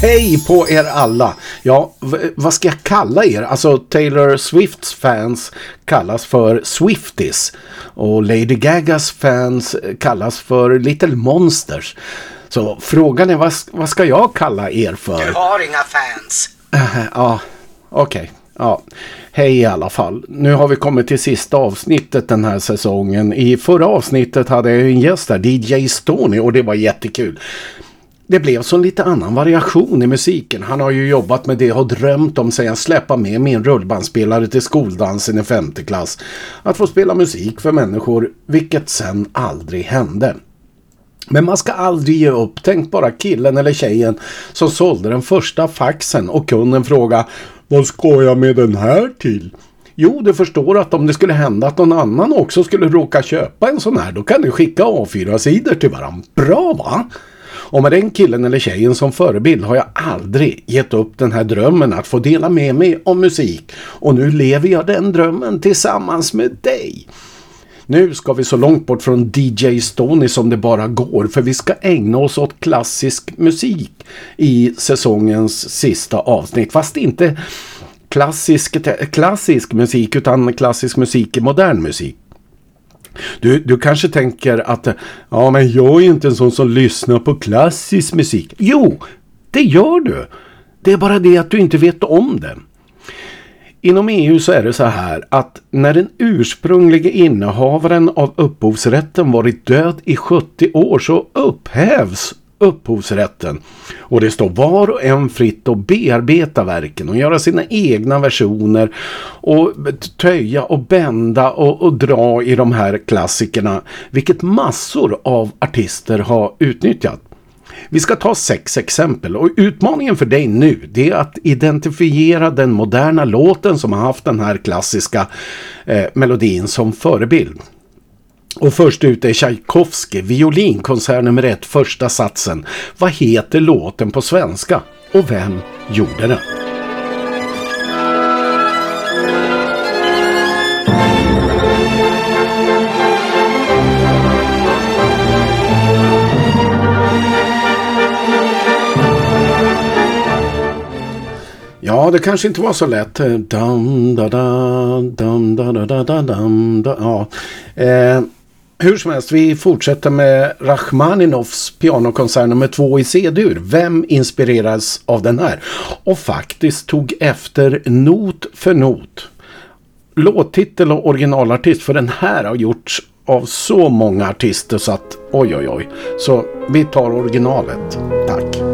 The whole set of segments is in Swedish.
hej på er alla! Ja, vad ska jag kalla er? Alltså Taylor Swifts fans kallas för Swifties och Lady Gagas fans kallas för Little Monsters. Så frågan är vad, vad ska jag kalla er för? Du har inga fans. Ja, okej. Okay. Ja, hej i alla fall. Nu har vi kommit till sista avsnittet den här säsongen. I förra avsnittet hade jag en gäst där, DJ Stony, och det var jättekul. Det blev så lite annan variation i musiken. Han har ju jobbat med det och drömt om sedan släppa med min rullbandspelare till skoldansen i femte klass. Att få spela musik för människor, vilket sen aldrig hände. Men man ska aldrig ge upp. Tänk bara killen eller tjejen som sålde den första faxen och kunden fråga Vad ska jag med den här till? Jo, du förstår att om det skulle hända att någon annan också skulle råka köpa en sån här då kan du skicka A4-sidor till varandra. Bra va? Och med den killen eller tjejen som förebild har jag aldrig gett upp den här drömmen att få dela med mig om musik. Och nu lever jag den drömmen tillsammans med dig. Nu ska vi så långt bort från DJ Stony som det bara går för vi ska ägna oss åt klassisk musik i säsongens sista avsnitt. Fast inte klassisk, klassisk musik utan klassisk musik i modern musik. Du, du kanske tänker att ja men jag är inte en sån som lyssnar på klassisk musik. Jo, det gör du. Det är bara det att du inte vet om det. Inom EU så är det så här att när den ursprungliga innehavaren av upphovsrätten varit död i 70 år så upphävs upphovsrätten. Och det står var och en fritt att bearbeta verken och göra sina egna versioner och töja och bända och, och dra i de här klassikerna. Vilket massor av artister har utnyttjat. Vi ska ta sex exempel och utmaningen för dig nu det är att identifiera den moderna låten som har haft den här klassiska eh, melodin som förebild. Och först ut är Tchaikovsky, violinkonsert nummer ett, första satsen. Vad heter låten på svenska? Och vem gjorde den? Ja, det kanske inte var så lätt. Dum, da, da, dum, da, da, da, da, dum, da. Ja. Eh, hur som helst, vi fortsätter med Rachmaninovs pianokonsert nummer två i C-dur. Vem inspirerades av den här? Och faktiskt tog efter not för not. Låttitel och originalartist, för den här har gjorts av så många artister så att oj oj oj. Så vi tar originalet. Tack.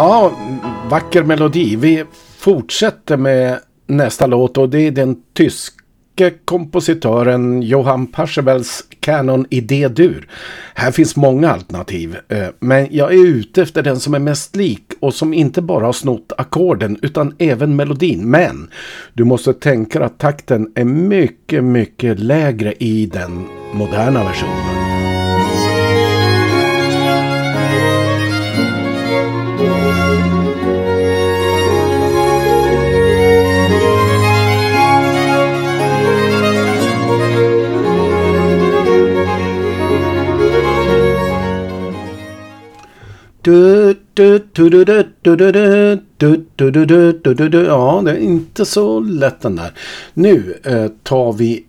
Ja, vacker melodi. Vi fortsätter med nästa låt och det är den tyske kompositören Johann Parsebels Canon i D-dur. Här finns många alternativ, eh, men jag är ute efter den som är mest lik och som inte bara har snott ackorden utan även melodin. Men du måste tänka att takten är mycket, mycket lägre i den moderna versionen. Ja, det är inte så lätt den där. Nu tar vi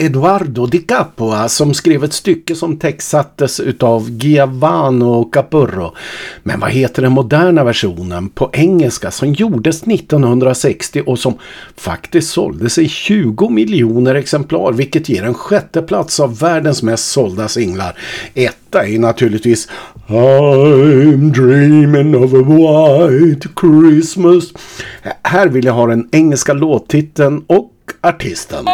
Eduardo Di Capua som skrev ett stycke som textsattes utav Giovanni Capurro. Men vad heter den moderna versionen på engelska som gjordes 1960 och som faktiskt såldes i 20 miljoner exemplar vilket ger en sjätte plats av världens mest sålda singlar. Etta är naturligtvis I'm dreaming of a white Christmas. Här vill jag ha den engelska låttiteln och artisten.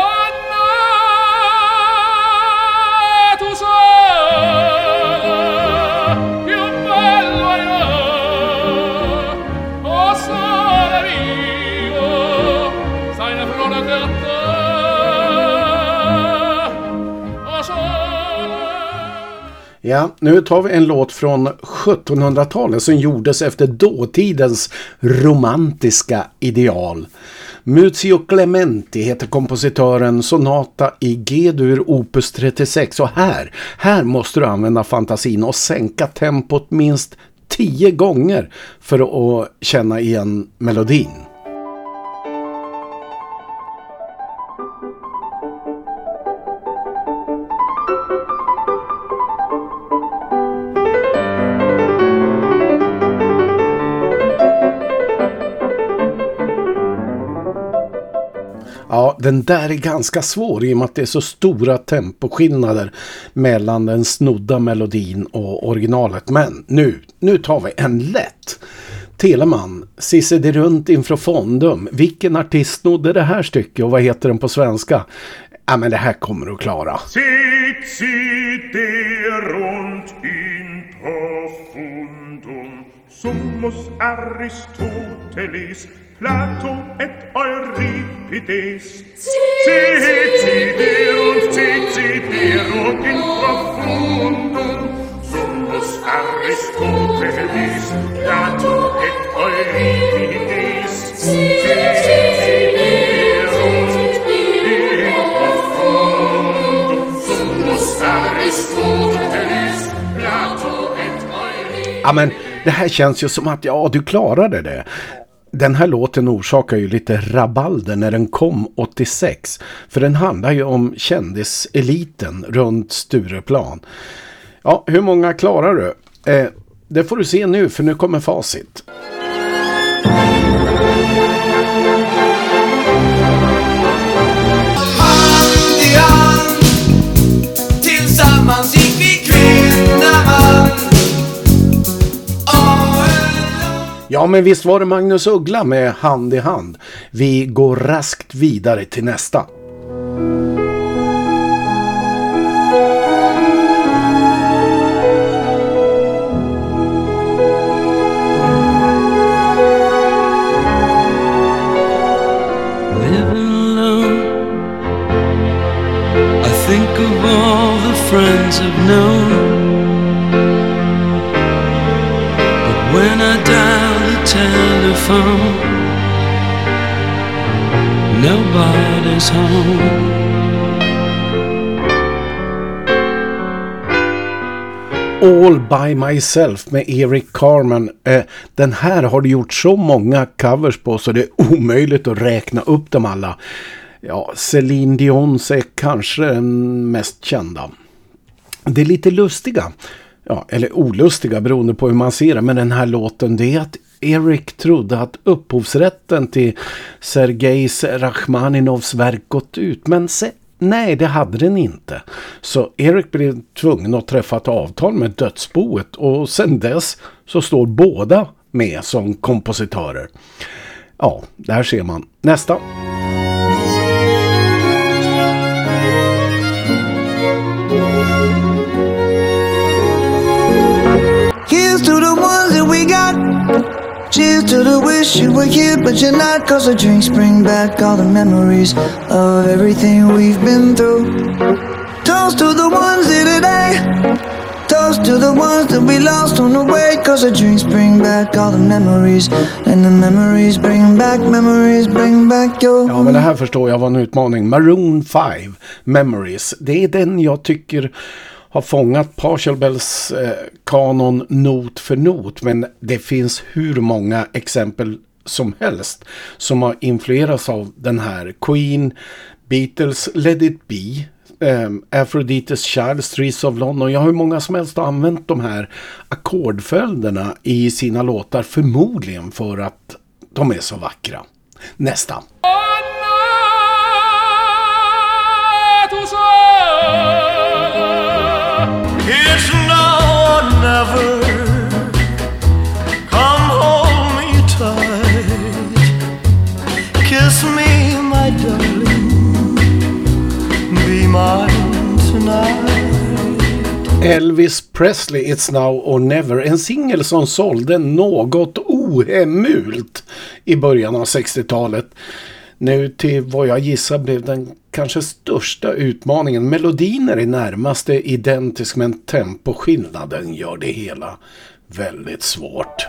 Ja, nu tar vi en låt från 1700-talet som gjordes efter dåtidens romantiska ideal. Muzio Clementi heter kompositören Sonata i G-dur Opus 36 och här, här måste du använda fantasin och sänka tempot minst tio gånger för att känna igen melodin. Den där är ganska svår i och med att det är så stora temposkillnader mellan den snodda melodin och originalet. Men nu, nu tar vi en lätt. Teleman, Cissi de runt inför fondum. Vilken artist snodde det här stycket och vad heter den på svenska? Ja, men det här kommer du att klara. Cissi de runt inför fondum. Somos Aristoteles Plato et Euripides. Citiderunt, citiderunt in profundum, sumus Aristoteles, Plato et Euripides. Citiderunt in profundum, sumus Aristoteles, Plato et Euripides. Ja, men det här känns ju som att ja, du klarade det den här låten orsakar ju lite rabalder när den kom 86. För den handlar ju om kändiseliten runt Stureplan. Ja, hur många klarar du? Eh, det får du se nu för nu kommer facit. Ja, men visst var det Magnus Uggla med Hand i hand. Vi går raskt vidare till nästa. By myself med Eric Carmen. Eh, den här har du gjort så många covers på så det är omöjligt att räkna upp dem alla. Ja, Celine Dions är kanske den mest kända. Det är lite lustiga, ja, eller olustiga beroende på hur man ser det, men den här låten det är att Eric trodde att upphovsrätten till Sergejs Rachmaninovs verk gått ut. Men se, nej, det hade den inte. Så Eric blev tvungen att träffa ett avtal med dödsboet och sen dess så står båda med som kompositörer. Ja, där ser man. Nästa. Here's to the ones that we got Cheers to the wish you were here, but you're not. Cause the drinks bring back all the memories of everything we've been through. Toast to the ones here today. Toast to the ones that we lost on the way. Cause the drinks bring back all the memories. And the memories bring back, memories bring back your... Ja, men det här förstår jag var en utmaning. Maroon 5, Memories. Det är den jag tycker har fångat Partial Bells eh, kanon not för not. Men det finns hur många exempel som helst som har influerats av den här. Queen, Beatles, Let It Be, eh, Aphrodite's Child, Streets of London. Jag har hur många som helst har använt de här ackordföljderna i sina låtar. Förmodligen för att de är så vackra. Nästa. Mm. Elvis Presley, It's Now or Never. En singel som sålde något ohemult i början av 60-talet. Nu till vad jag gissar blev den kanske största utmaningen. Melodin är i närmaste identisk men temposkillnaden gör det hela väldigt svårt.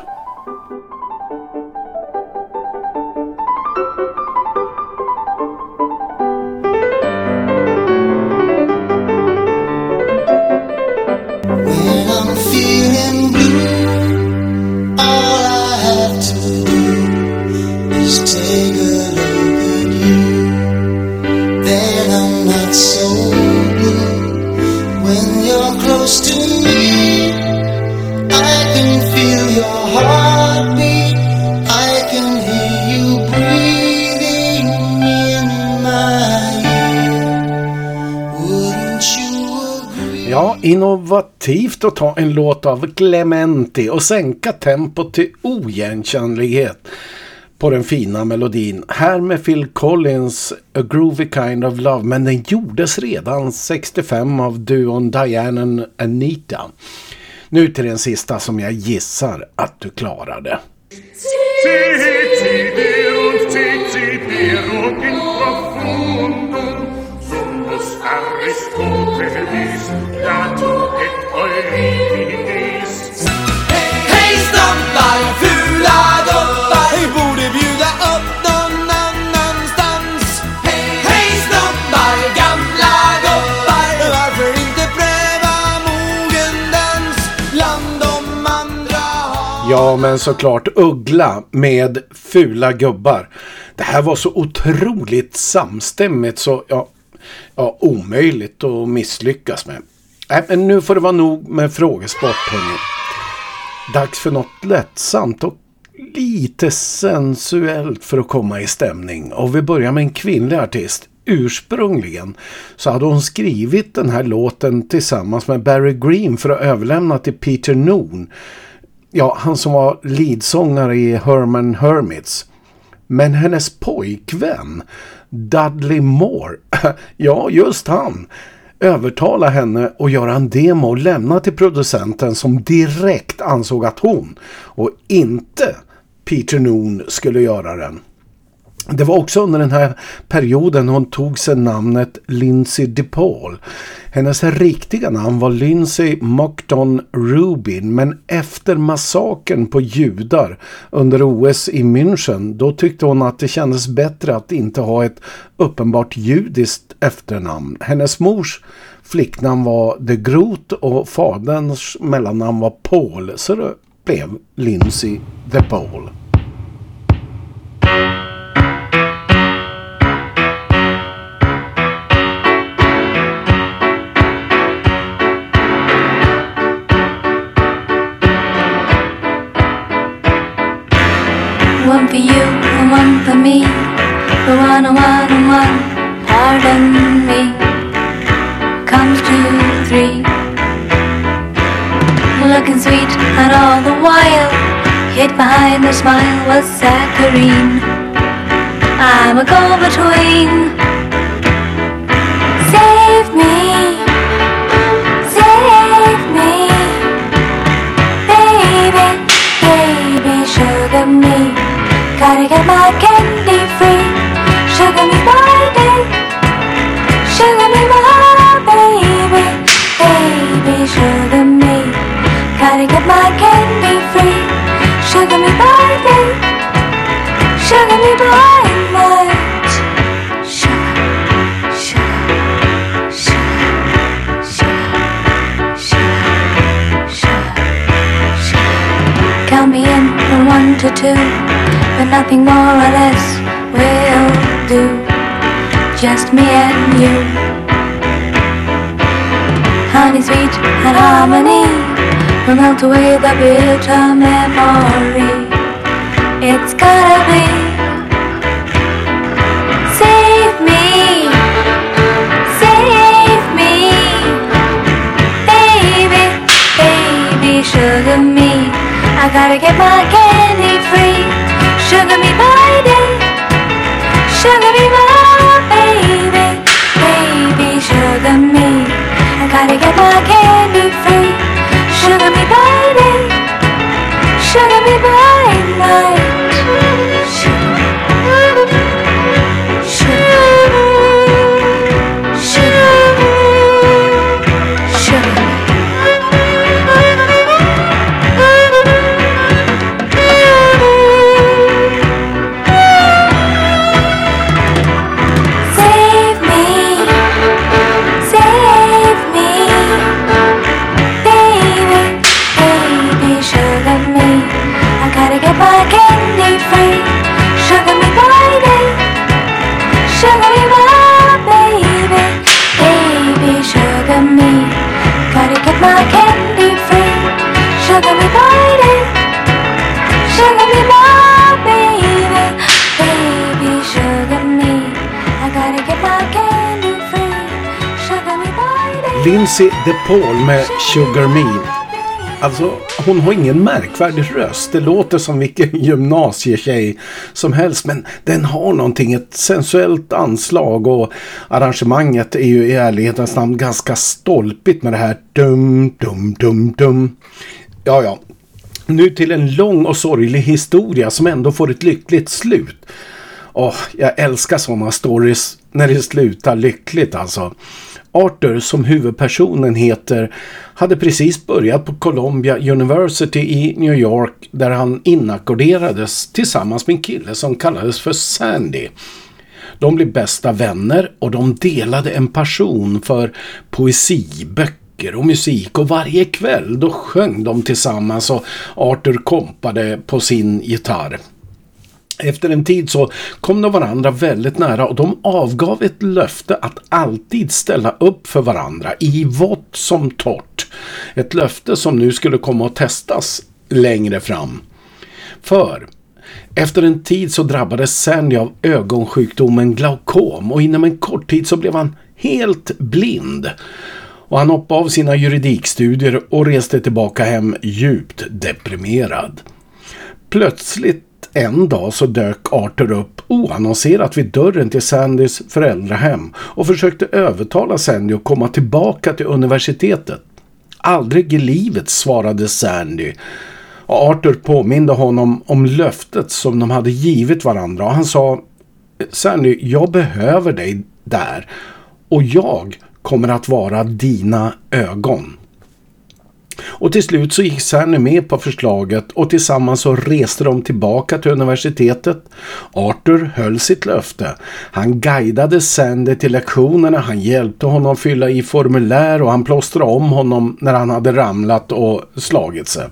Innovativt att ta en låt av Clementi och sänka tempot till oigenkännlighet på den fina melodin. Här med Phil Collins A Groovy Kind of Love men den gjordes redan 65 av duon Diane and Anita. Nu till den sista som jag gissar att du klarade. Aristoteles, Hej snabbar, fula gubbar, vi borde bjuda upp någon annanstans. Hej snabbar, gamla gubbar, varför inte pröva mogendans bland de andra Ja, men såklart Uggla med fula gubbar. Det här var så otroligt samstämmigt så ja, ja, omöjligt att misslyckas med. Äh, men nu får det vara nog med frågesport hörni. Dags för något lättsamt och lite sensuellt för att komma i stämning. Och vi börjar med en kvinnlig artist. Ursprungligen så hade hon skrivit den här låten tillsammans med Barry Green för att överlämna till Peter Noon. Ja, han som var leadsångare i Herman Hermits. Men hennes pojkvän Dudley Moore, ja just han, övertala henne att göra en demo och lämna till producenten som direkt ansåg att hon och inte Peter Noon skulle göra den. Det var också under den här perioden hon tog sig namnet Lindsay DePaul. Hennes riktiga namn var Lindsay Mockton Rubin men efter massakern på judar under OS i München då tyckte hon att det kändes bättre att inte ha ett uppenbart judiskt efternamn. Hennes mors flicknamn var De Groot och faderns mellannamn var Paul så det blev Lindsay DePaul. bitter man. Lizzie DePaul med Sugar Me. Alltså, hon har ingen märkvärdig röst. Det låter som vilken gymnasietjej som helst. Men den har någonting, ett sensuellt anslag och arrangemanget är ju i ärlighetens namn ganska stolpigt med det här dum, dum, dum, dum. Ja, ja. Nu till en lång och sorglig historia som ändå får ett lyckligt slut. Åh, jag älskar sådana stories när det slutar lyckligt alltså. Arthur, som huvudpersonen heter, hade precis börjat på Columbia University i New York där han inackorderades tillsammans med en kille som kallades för Sandy. De blev bästa vänner och de delade en passion för poesi, böcker och musik och varje kväll då sjöng de tillsammans och Arthur kompade på sin gitarr. Efter en tid så kom de varandra väldigt nära och de avgav ett löfte att alltid ställa upp för varandra i vått som torrt. Ett löfte som nu skulle komma att testas längre fram. För efter en tid så drabbades Sandy av ögonsjukdomen glaukom och inom en kort tid så blev han helt blind. Och han hoppade av sina juridikstudier och reste tillbaka hem djupt deprimerad. Plötsligt en dag så dök Arthur upp oannonserat vid dörren till Sandys föräldrahem och försökte övertala Sandy att komma tillbaka till universitetet. Aldrig i livet, svarade Sandy. Och Arthur påminde honom om löftet som de hade givit varandra och han sa Sandy, jag behöver dig där och jag kommer att vara dina ögon. Och till slut så gick Cerny med på förslaget och tillsammans så reste de tillbaka till universitetet. Arthur höll sitt löfte. Han guidade Sandy till lektionerna, han hjälpte honom fylla i formulär och han plåstrade om honom när han hade ramlat och slagit sig.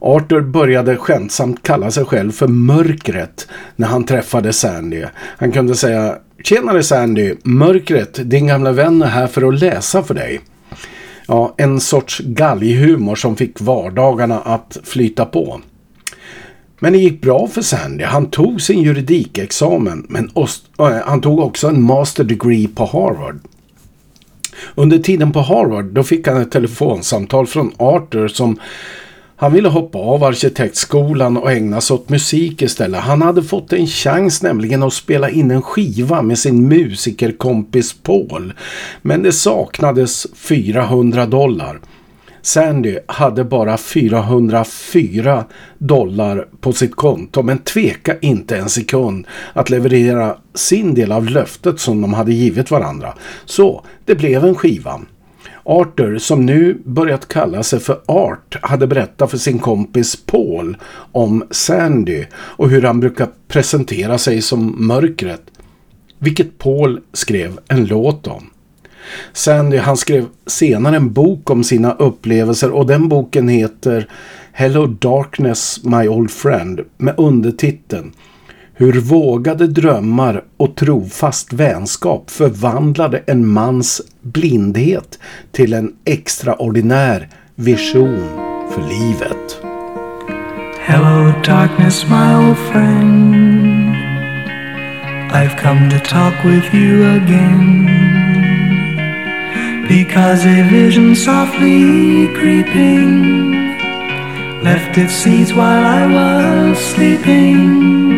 Arthur började skämtsamt kalla sig själv för mörkret när han träffade Sandy. Han kunde säga Tjenare Sandy, mörkret, din gamla vän är här för att läsa för dig ja, en sorts galghumor som fick vardagarna att flyta på. Men det gick bra för Sandy. Han tog sin juridikexamen men äh, han tog också en master degree på Harvard. Under tiden på Harvard då fick han ett telefonsamtal från Arthur som han ville hoppa av arkitektskolan och ägna sig åt musik istället. Han hade fått en chans nämligen att spela in en skiva med sin musikerkompis Paul. Men det saknades 400 dollar. Sandy hade bara 404 dollar på sitt konto men tveka inte en sekund att leverera sin del av löftet som de hade givit varandra. Så det blev en skiva. Arthur, som nu börjat kalla sig för Art, hade berättat för sin kompis Paul om Sandy och hur han brukar presentera sig som mörkret. Vilket Paul skrev en låt om. Sandy han skrev senare en bok om sina upplevelser och den boken heter Hello Darkness My Old Friend med undertiteln hur vågade drömmar och trofast vänskap förvandlade en mans blindhet till en extraordinär vision för livet. Hello darkness my old friend. I've come to talk with you again. Because a vision softly creeping Left its seeds while I was sleeping.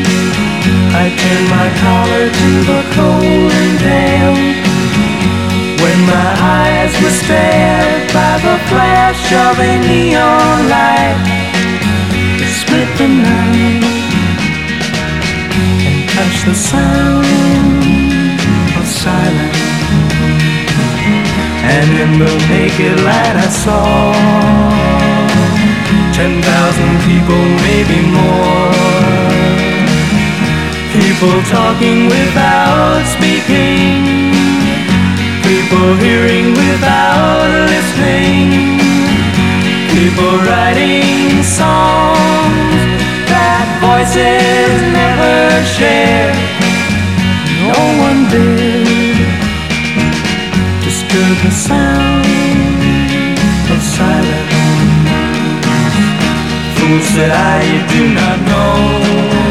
I turned my collar to the cold and damp When my eyes were stared by the flash of a neon light It split the night And touched the sound of silence And in the naked light I saw ten thousand people, maybe more. People talking without speaking. People hearing without listening. People writing songs that voices never share. No one did disturb the sound of silence. Fools said I, do not know.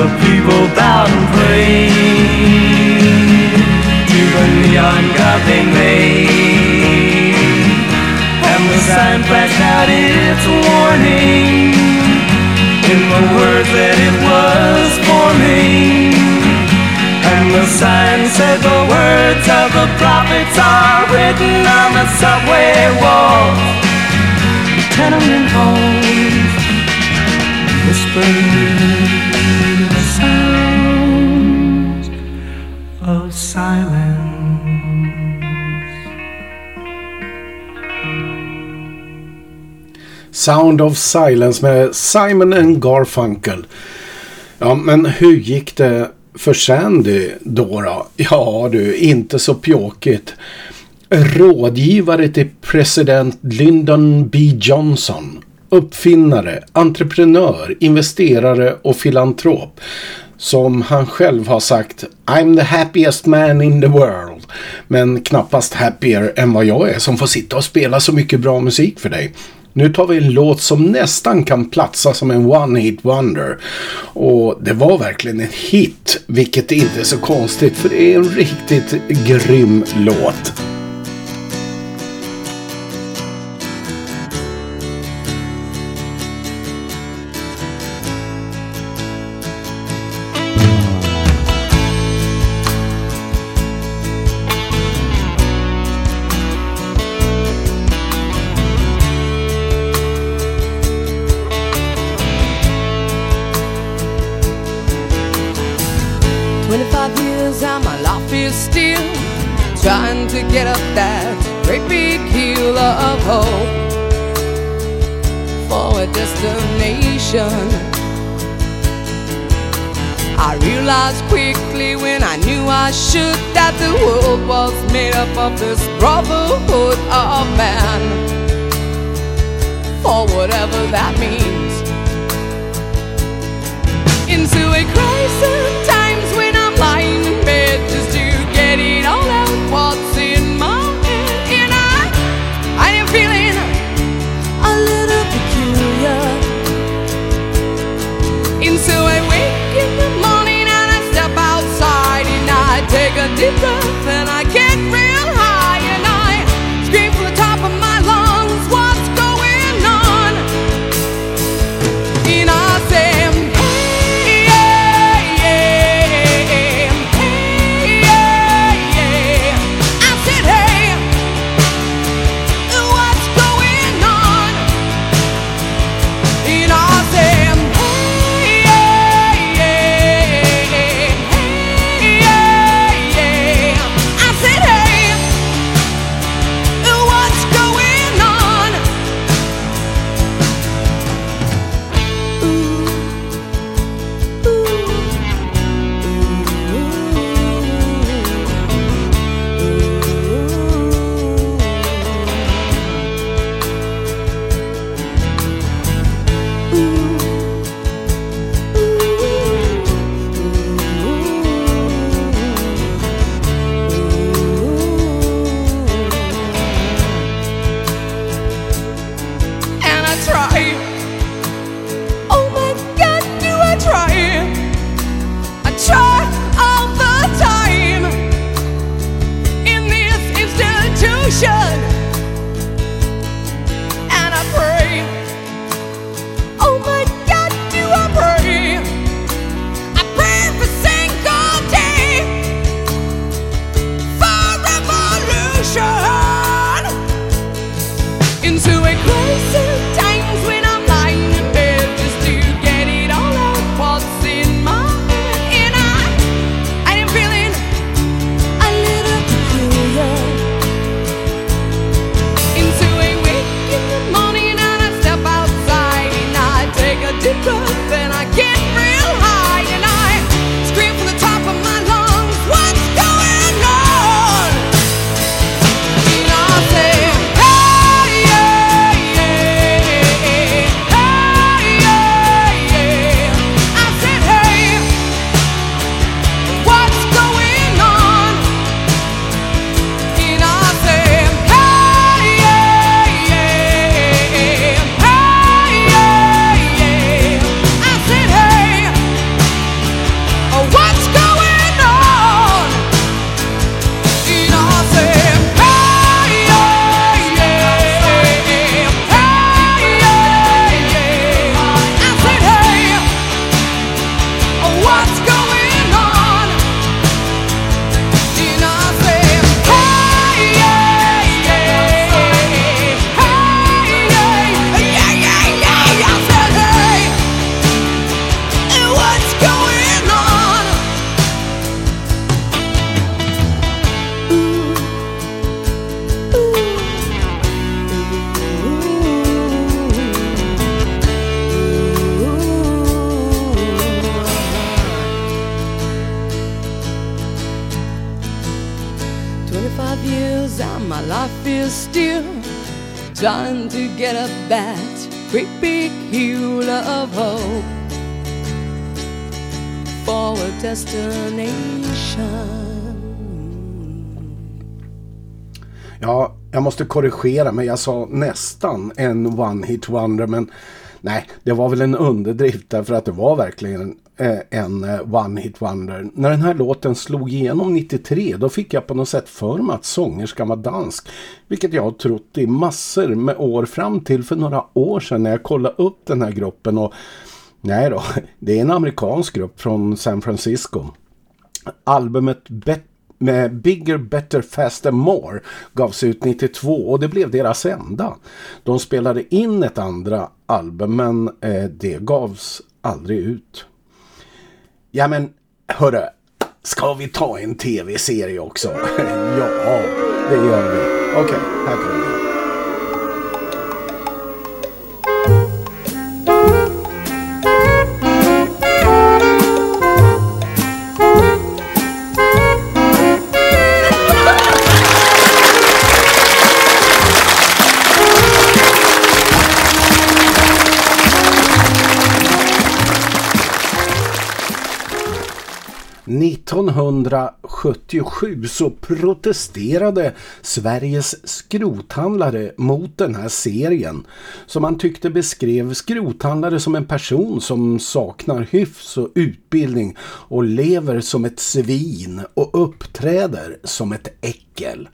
The people bowed and prayed to the neon god they made. And the sign flashed out its warning in the words that it was forming. And the sign said the words of the prophets are written on the subway walls, tenement halls, whispering Sound of Silence med Simon and Garfunkel. Ja, men hur gick det för Sandy då, då? Ja du, inte så pjåkigt. Rådgivare till president Lyndon B Johnson. Uppfinnare, entreprenör, investerare och filantrop. Som han själv har sagt I'm the happiest man in the world. Men knappast happier än vad jag är som får sitta och spela så mycket bra musik för dig. Nu tar vi en låt som nästan kan platsa som en one hit wonder. Och det var verkligen en hit, vilket inte är så konstigt för det är en riktigt grym låt. Korrigera mig. Jag sa nästan en one hit wonder men nej, det var väl en underdrift därför att det var verkligen eh, en eh, one hit wonder. När den här låten slog igenom 93 då fick jag på något sätt för mig att sångerskan var dansk. Vilket jag har trott i massor med år fram till för några år sedan när jag kollade upp den här gruppen och nej då, det är en amerikansk grupp från San Francisco. Albumet Bet med Bigger, Better, Faster, More gavs ut 92 och det blev deras enda. De spelade in ett andra album men eh, det gavs aldrig ut. Ja men hörru, ska vi ta en tv-serie också? ja, det gör vi. Okej, här kommer vi. –1977 så protesterade Sveriges skrothandlare mot den här serien som man tyckte beskrev skrothandlare som en person som saknar hyfs och utbildning och lever som ett svin och uppträder som ett äckel.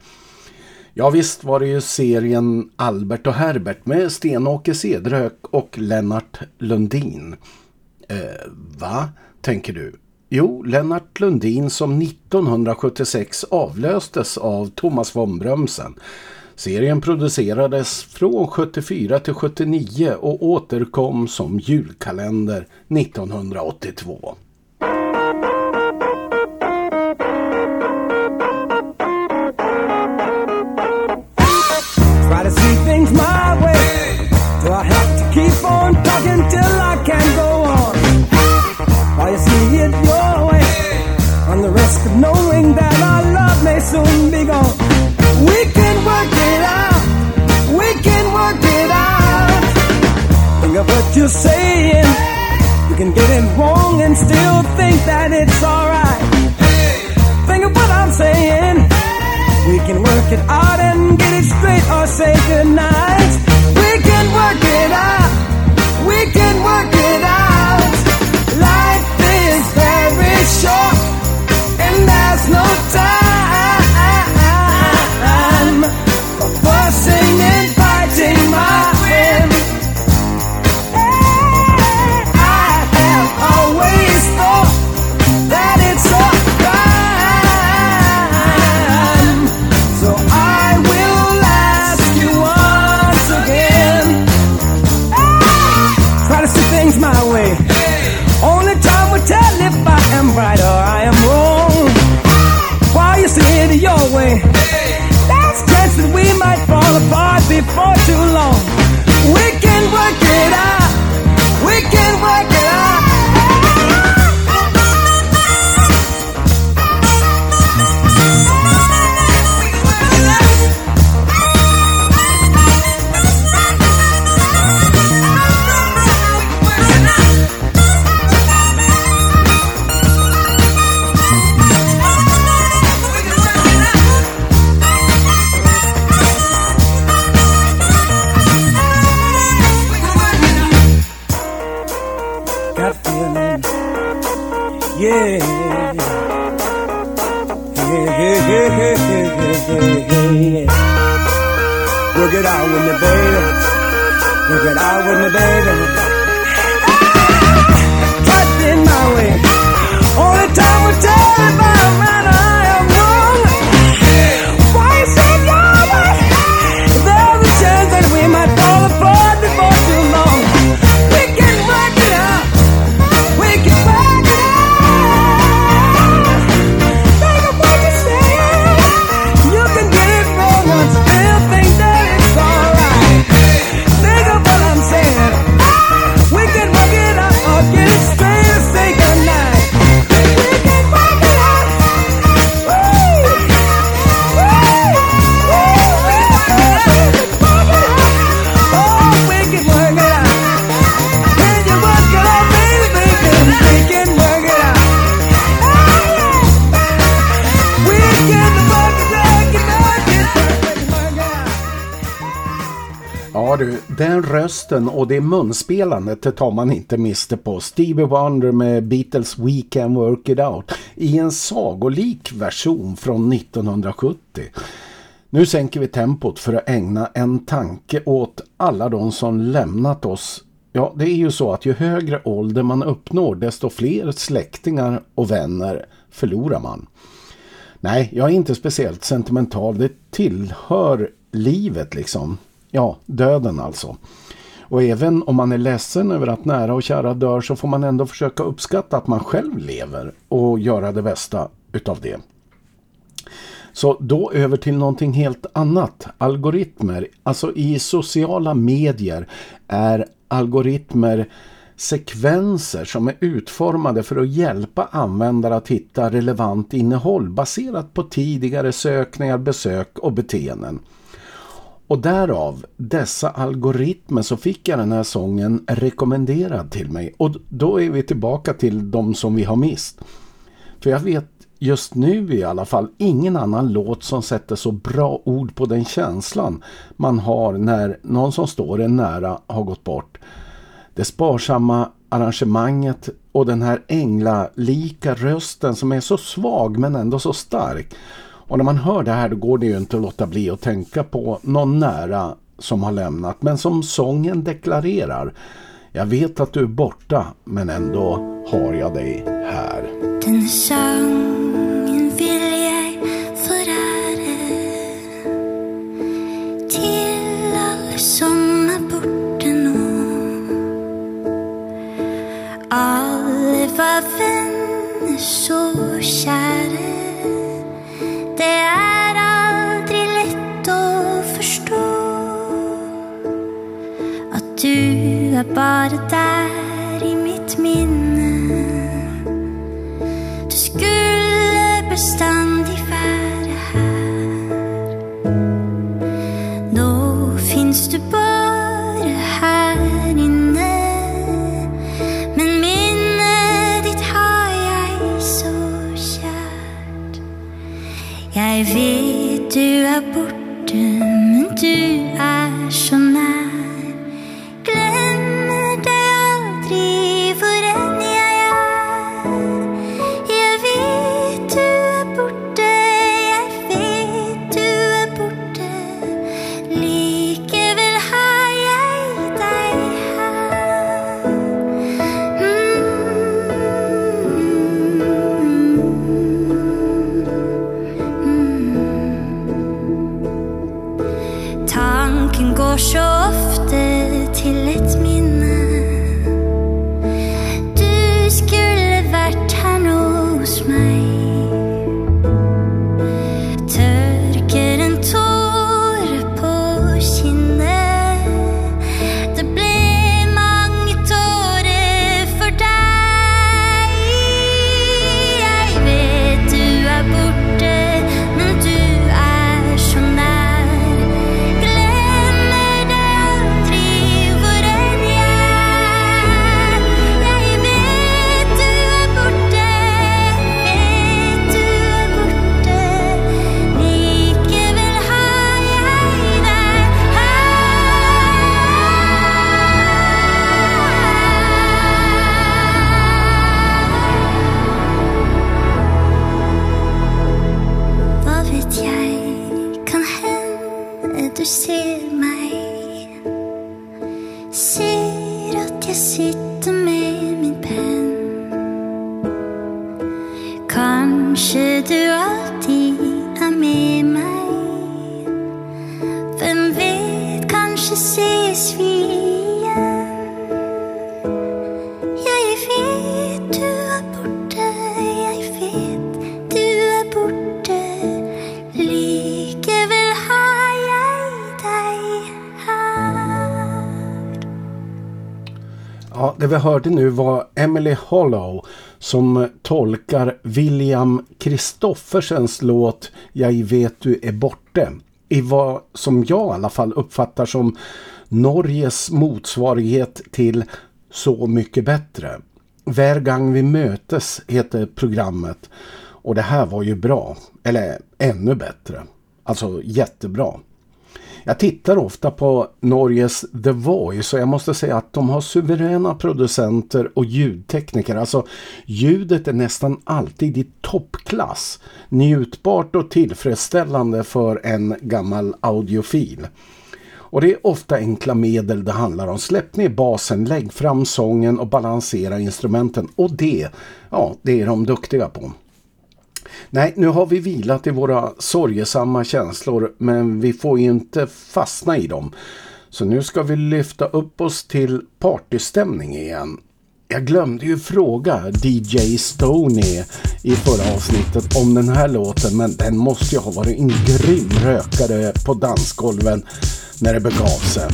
Ja visst var det ju serien Albert och Herbert med Sten-Åke Cederhök och Lennart Lundin. Eh, va? Tänker du? Jo, Lennart Lundin som 1976 avlöstes av Thomas von Brömsen. Serien producerades från 74 till 79 och återkom som julkalender 1982. You're saying. You can get it wrong and still think that it's alright. Think of what I'm saying. We can work it out and get it straight or say goodnight. We can work it out. We can work it out. Life is very short and there's no Work it out with me, baby. Work it out with me, baby. Touch in my way. Only time will tell if I'm right den rösten och det munspelandet tar man inte miste på. Stevie Wonder med Beatles We Can Work It Out i en sagolik version från 1970. Nu sänker vi tempot för att ägna en tanke åt alla de som lämnat oss. Ja, det är ju så att ju högre ålder man uppnår desto fler släktingar och vänner förlorar man. Nej, jag är inte speciellt sentimental. Det tillhör livet liksom. Ja, döden alltså. Och även om man är ledsen över att nära och kära dör så får man ändå försöka uppskatta att man själv lever och göra det bästa utav det. Så då över till någonting helt annat. Algoritmer. Alltså i sociala medier är algoritmer sekvenser som är utformade för att hjälpa användare att hitta relevant innehåll baserat på tidigare sökningar, besök och beteenden. Och därav dessa algoritmer så fick jag den här sången rekommenderad till mig. Och då är vi tillbaka till de som vi har mist. För jag vet just nu i alla fall ingen annan låt som sätter så bra ord på den känslan man har när någon som står en nära har gått bort. Det sparsamma arrangemanget och den här änglalika rösten som är så svag men ändå så stark. Och när man hör det här då går det ju inte att låta bli att tänka på någon nära som har lämnat. Men som sången deklarerar. Jag vet att du är borta men ändå har jag dig här. Den sången vill jag förära till alla som är borta nu. Alla var så. Det är aldrig lätt att förstå Att du är bara där i mitt minne. Du skulle bestandig Jeg vet du er hörde nu var Emily Hollow som tolkar William Kristoffersens låt Jag vet du är borta. I vad som jag i alla fall uppfattar som Norges motsvarighet till Så mycket bättre. Hver gång vi mötes heter programmet. Och det här var ju bra. Eller ännu bättre. Alltså jättebra. Jag tittar ofta på Norges The Voice och jag måste säga att de har suveräna producenter och ljudtekniker. Alltså ljudet är nästan alltid i toppklass. Njutbart och tillfredsställande för en gammal audiofil. Och det är ofta enkla medel det handlar om. Släpp ner basen, lägg fram sången och balansera instrumenten. Och det, ja, det är de duktiga på. Nej, nu har vi vilat i våra sorgesamma känslor men vi får ju inte fastna i dem. Så nu ska vi lyfta upp oss till partystämning igen. Jag glömde ju fråga DJ Stoney i förra avsnittet om den här låten men den måste ju ha varit en grym rökare på dansgolven när det begav sig.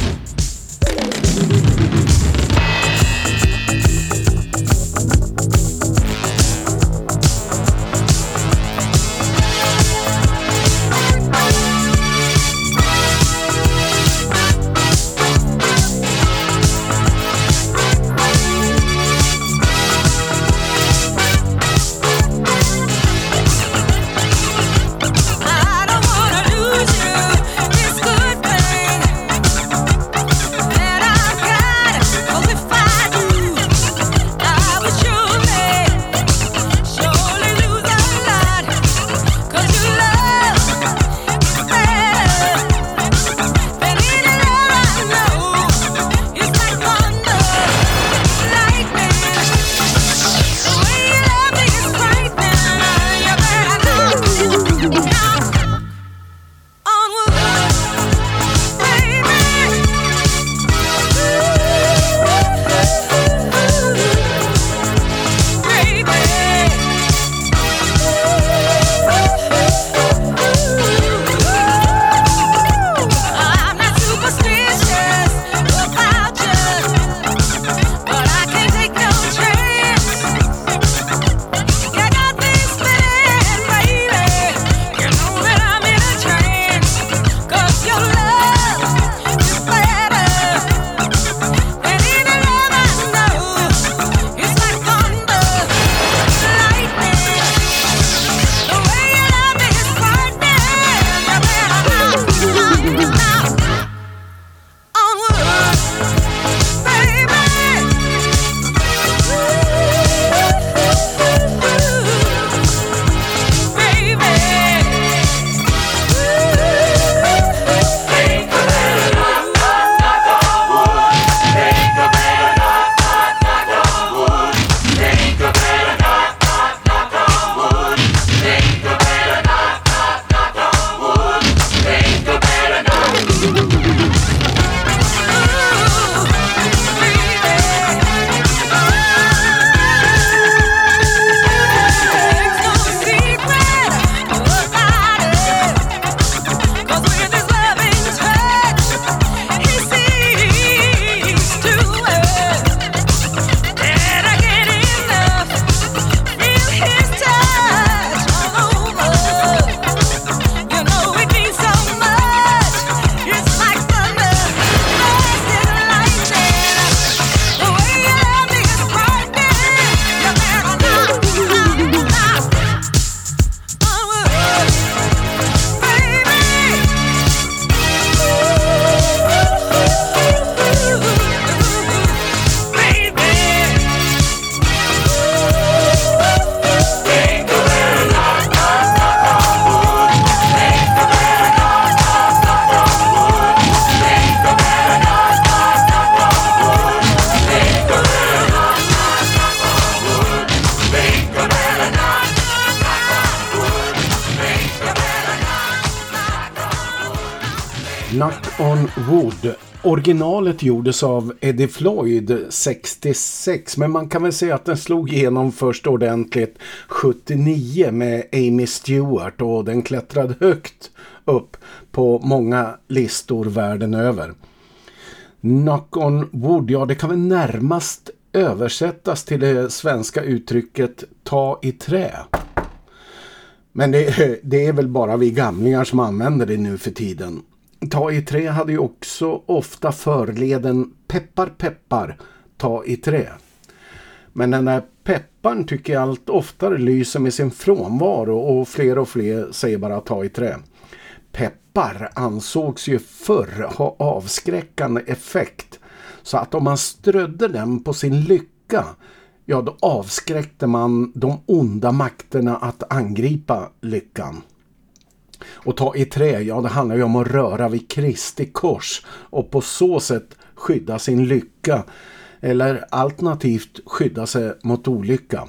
Gjordes av Eddie Floyd 66 men man kan väl säga att den slog igenom först ordentligt 79 med Amy Stewart och den klättrade högt upp på många listor världen över. Knock on Wood, ja det kan väl närmast översättas till det svenska uttrycket ta i trä. Men det, det är väl bara vi gamlingar som använder det nu för tiden. Ta e i trä hade ju också ofta förleden peppar peppar, ta e i trä. Men den där pepparn tycker jag allt oftare lyser med sin frånvaro och fler och fler säger bara ta e i trä. Peppar ansågs ju förr ha avskräckande effekt så att om man strödde den på sin lycka ja då avskräckte man de onda makterna att angripa lyckan. Och ta i trä, ja det handlar ju om att röra vid Kristi kors och på så sätt skydda sin lycka eller alternativt skydda sig mot olycka.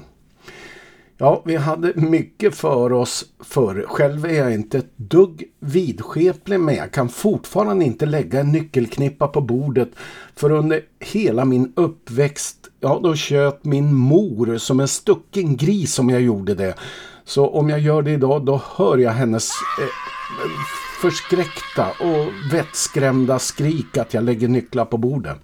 Ja, vi hade mycket för oss förr. Själv är jag inte ett dugg vidskeplig men jag kan fortfarande inte lägga en nyckelknippa på bordet för under hela min uppväxt, ja då kött min mor som en stucken gris som jag gjorde det. Så om jag gör det idag då hör jag hennes eh, förskräckta och vettskrämda skrik att jag lägger nycklar på bordet.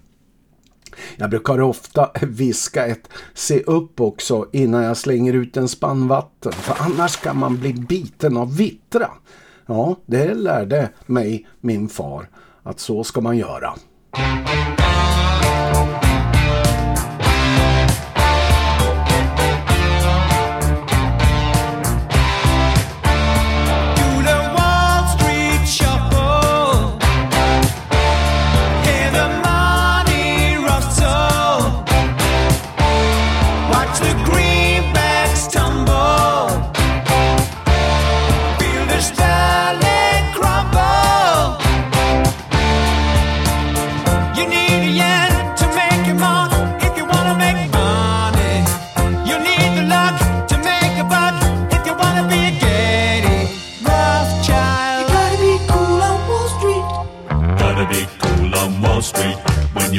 Jag brukar ofta viska ett se upp också innan jag slänger ut en spann vatten. För annars kan man bli biten av vittra. Ja, det lärde mig min far att så ska man göra.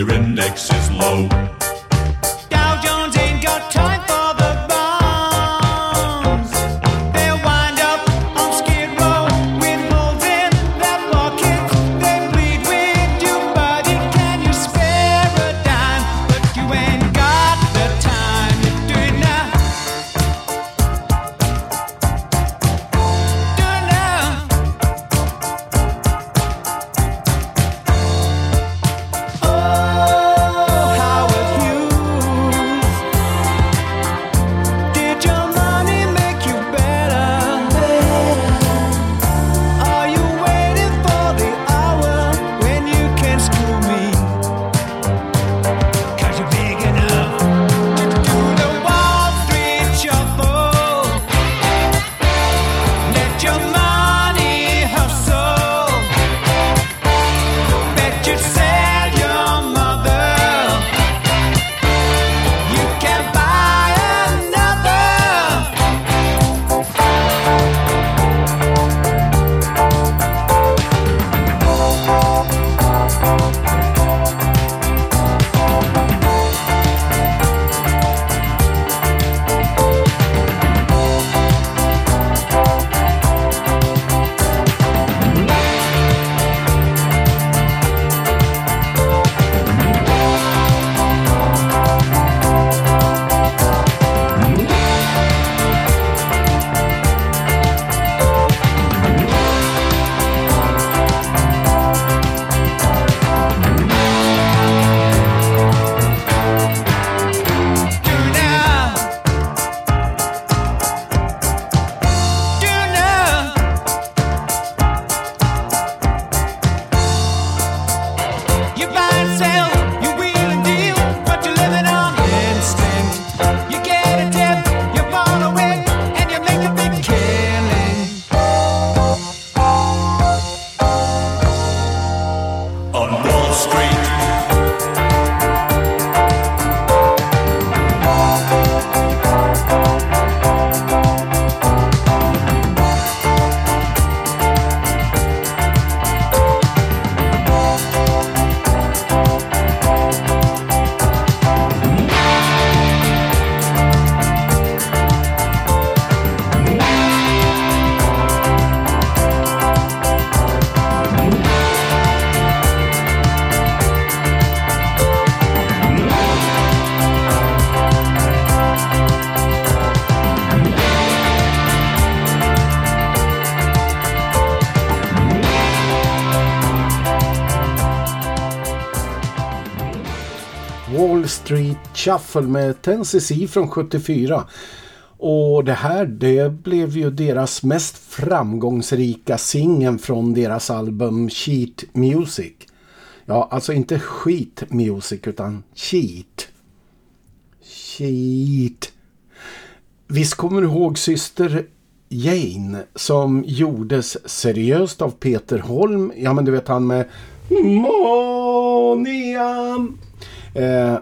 Your index is low. Shuffle med Tennessee från 74. Och det här det blev ju deras mest framgångsrika singen från deras album Cheat Music. Ja, alltså inte skit music utan cheat. Cheat. Visst kommer du ihåg syster Jane som gjordes seriöst av Peter Holm. Ja men du vet han med Monia. Eh,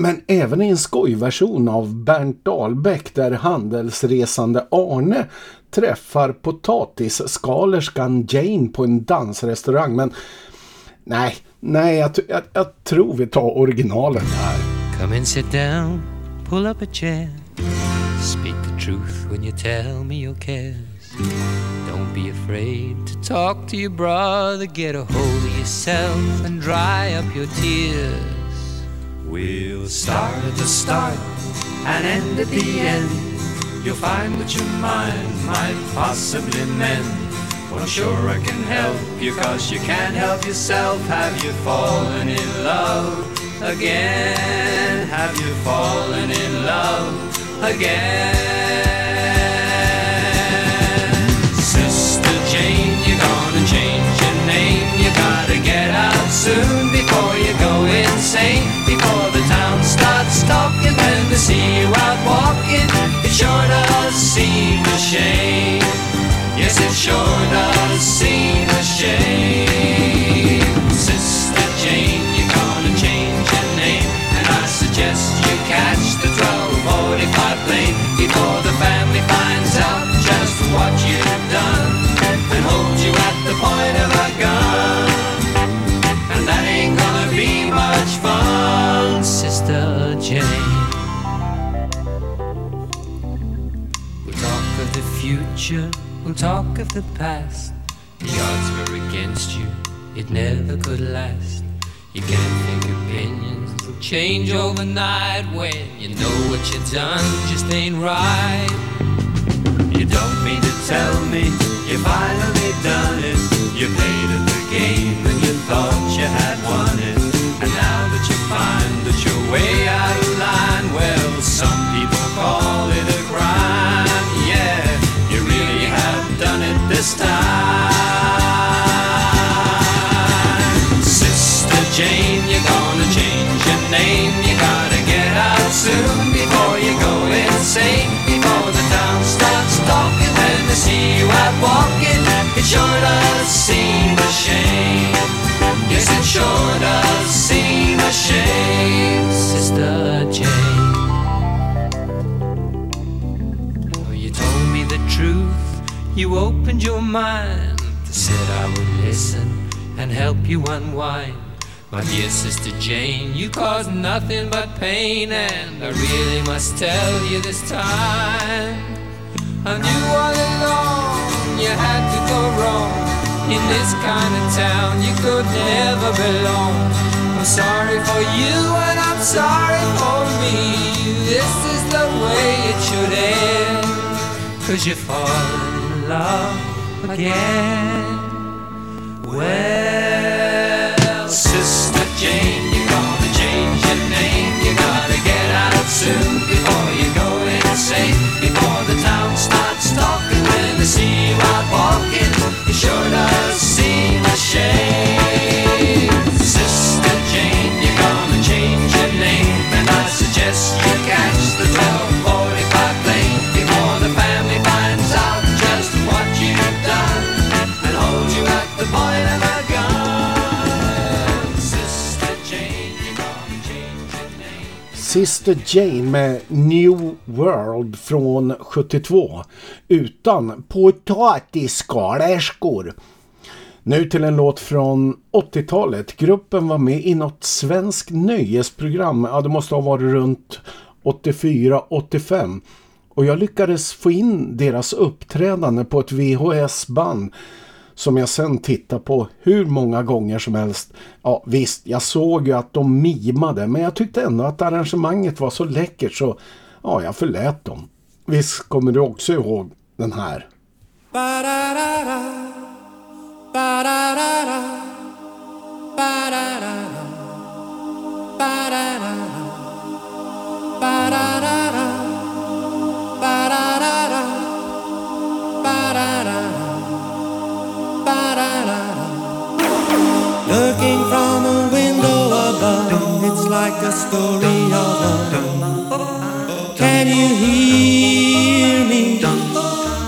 men även i en skojversion av Bernt Dahlbäck där handelsresande Arne träffar potatisskalerskan Jane på en dansrestaurang. Men nej, nej jag, jag, jag tror vi tar originalen här. Come and sit down, pull up a chair. Speak the truth when you tell me your cares. Don't be afraid to talk to your brother. Get a hold of yourself and dry up your tears. We'll start at the start and end at the end. You'll find what your mind might possibly mend. Well, I'm sure I can help you cause you can't help yourself. Have you fallen in love again? Have you fallen in love again? Sister Jane, you're gonna change your name. You gotta get out soon before you go insane. Talking when they see you out walking. It sure does seem a shame. Yes, it sure does seem a shame. Sister Jane, you're gonna change your name. And I suggest you catch the 1245 plane before the family finds out just what future, we'll talk of the past. The odds were against you, it never could last. You can't think opinions will change overnight when you know what you've done just ain't right. You don't mean to tell me you finally done it. You played at the game and you thought you had won it. And now that you find that you're way out of line, well, some people call it this time. Sister Jane, you're gonna change your name. You gotta get out soon before you go insane. Before the town starts talking when they see you out walking. It sure does seem a shame. Yes, it sure does seem a shame. Sister Jane. You opened your mind. Said I would listen and help you unwind. My dear sister Jane, you caused nothing but pain, and I really must tell you this time. I knew all along you had to go wrong. In this kind of town, you could never belong. I'm sorry for you, and I'm sorry for me. This is the way it should end. Cause you fall love again. Well, Sister Jane, you're gonna change your name. You gotta get out soon before you go insane. Before the town starts talking when they see you out walking. It sure does seem a shame. Sister Jane, you're gonna change your name. And I suggest you catch the 1245 Sister Jane med New World från 72 utan potatisskalerskor. Nu till en låt från 80-talet. Gruppen var med i något svenskt nöjesprogram. Ja, det måste ha varit runt 84-85. Och jag lyckades få in deras uppträdande på ett VHS-band som jag sen tittar på hur många gånger som helst. Ja visst, jag såg ju att de mimade men jag tyckte ändå att arrangemanget var så läckert så ja, jag förlät dem. Visst kommer du också ihåg den här? Looking it's like a story of love. Can you hear me?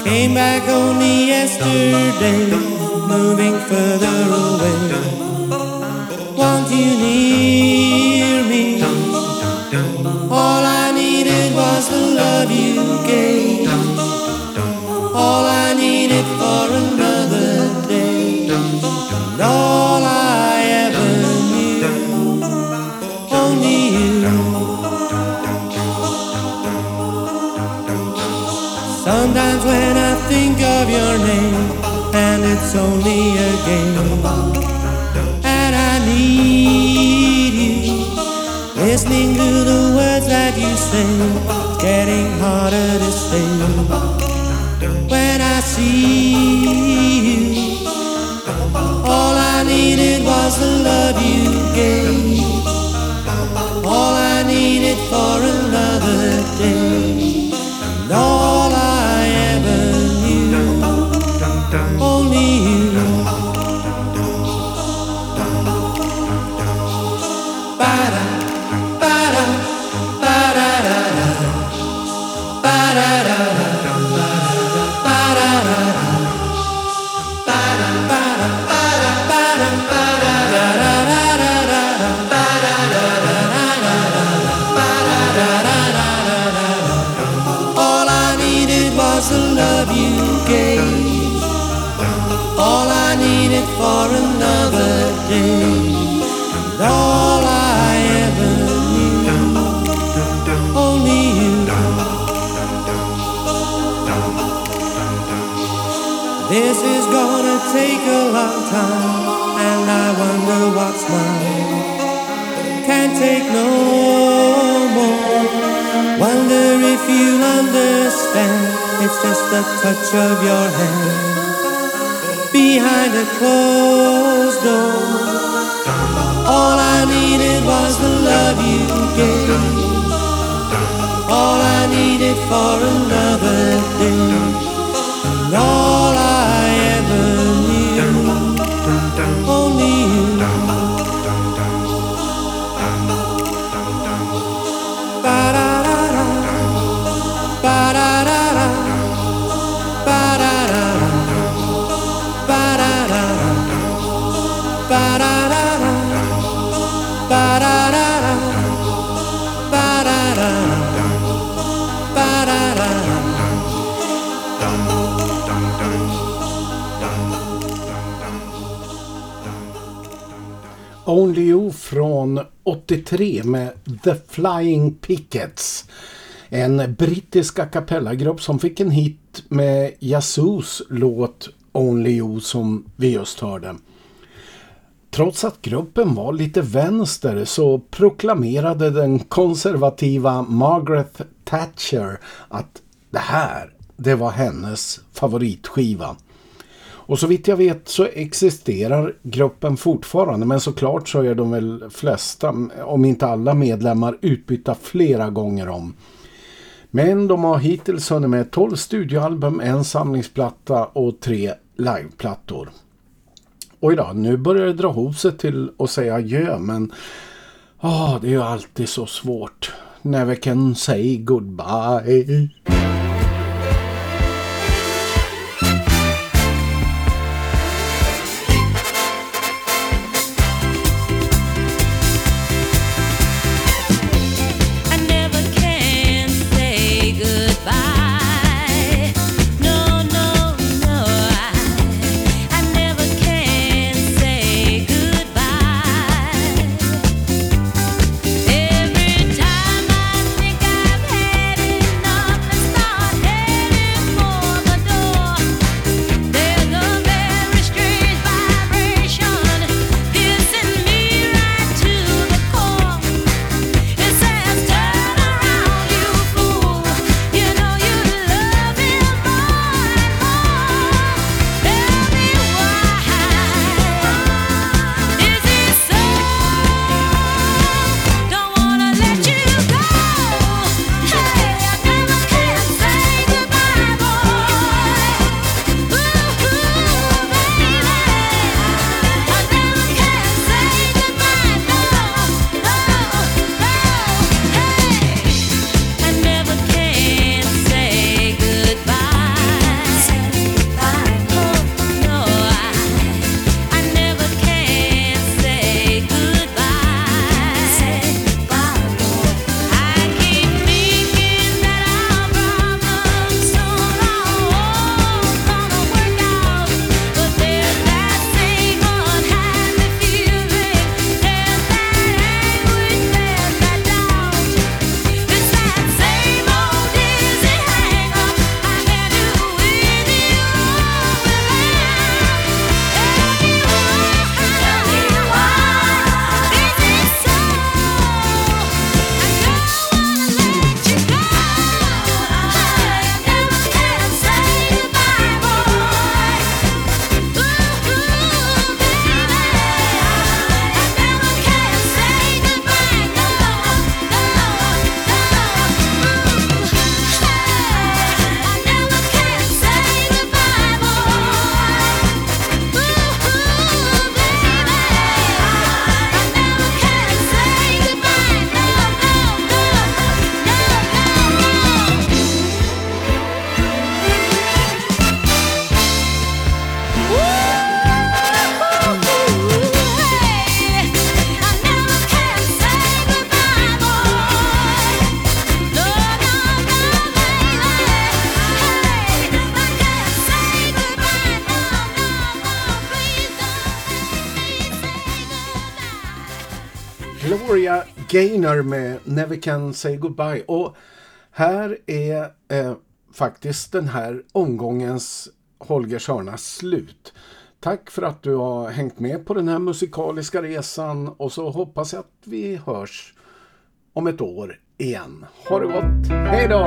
Came back only yesterday, moving further away. Want you near me? All I needed was the love you gave. Your name, and it's only a game, and I need you. Listening to the words that you say, it's getting harder to say. When I see you, all I needed was the love you gave. All I needed for another day. And all was the love you gave. All I needed for another day. And all I ever knew, only you. This is gonna take a long time, and I wonder what's mine. Can't take no more. Wonder if you'll understand. It's just the touch of your hand behind a closed door. All I needed was the love you gave. All I needed for another day. And all 83 med The Flying Pickets. En brittisk a cappella-grupp som fick en hit med Yazoos låt Only You som vi just hörde. Trots att gruppen var lite vänster så proklamerade den konservativa Margaret Thatcher att det här, det var hennes favoritskiva. Och så vitt jag vet så existerar gruppen fortfarande men såklart så är de väl flesta, om inte alla medlemmar utbytta flera gånger om. Men de har hittills hunnit med 12 studioalbum, en samlingsplatta och tre liveplattor. Oj då, nu börjar det dra ihop sig till att säga adjö men ah, det är ju alltid så svårt. Never can say goodbye. Gaynor med Never Can Say Goodbye. Och här är eh, faktiskt den här omgångens Holgers hörna slut. Tack för att du har hängt med på den här musikaliska resan och så hoppas jag att vi hörs om ett år igen. Ha det gott. Hej då!